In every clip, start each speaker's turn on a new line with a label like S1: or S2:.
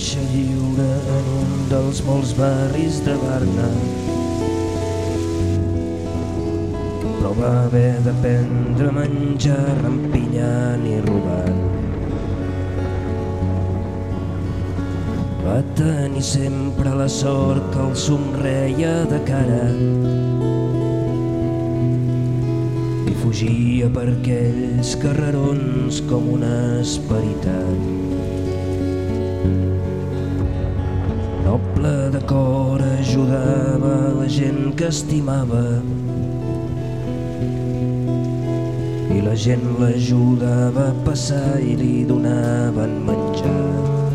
S1: créixer lliure en un dels molts barris de Barna. Però va haver d'aprendre a menjar rampinyant i robant. Va tenir sempre la sort que el somreia de cara i fugia per aquells carrerons com una esperitat. La gent que estimava i la gent l'ajudava a passar i li donaven menjar.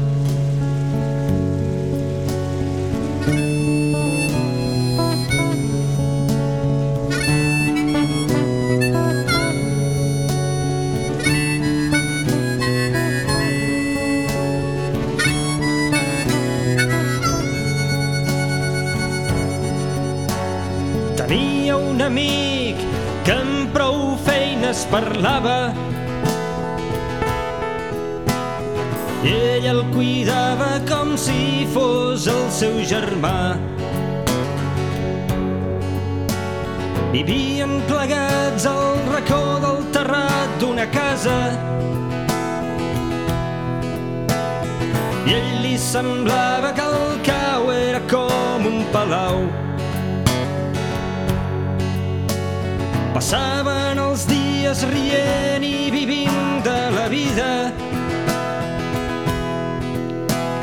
S2: Tenia un amic que amb prou feines parlava i ell el cuidava com si fos el seu germà. Vivien plegats al racó del terrat d'una casa i ell li semblava que Passaven els dies rient i vivint de la vida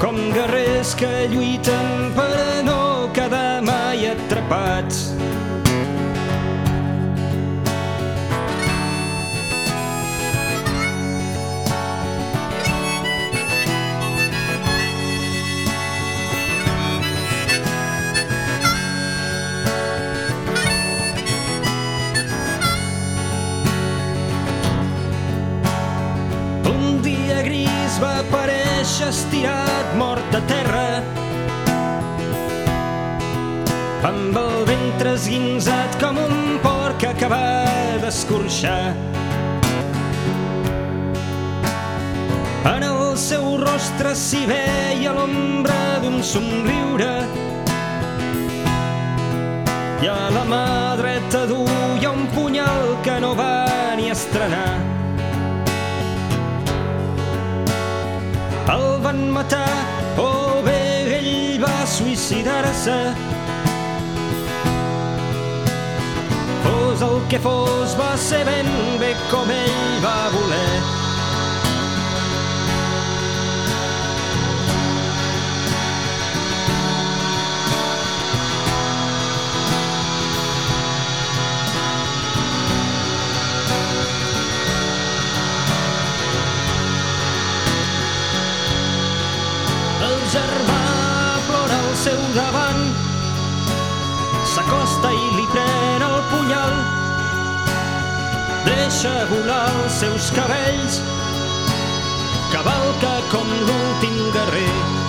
S2: com guerrers que lluiten per no quedar mai atrapats. Va aparèixer estirat mort a terra amb el ventre esguinzat com un porc que acaba d'escorxar. En el seu rostre s'hi veia l'ombra d'un somriure i a la mà dreta duia un punyal que no va ni estrenar. El van matar o bé ell va suïcidar-se. Fos el que fos, va ser ben bé com ell va voler. Germà plora al seu davant, s'acosta i li pren el punyal, deixa volar els seus cabells, cavalca com l'últim guerrer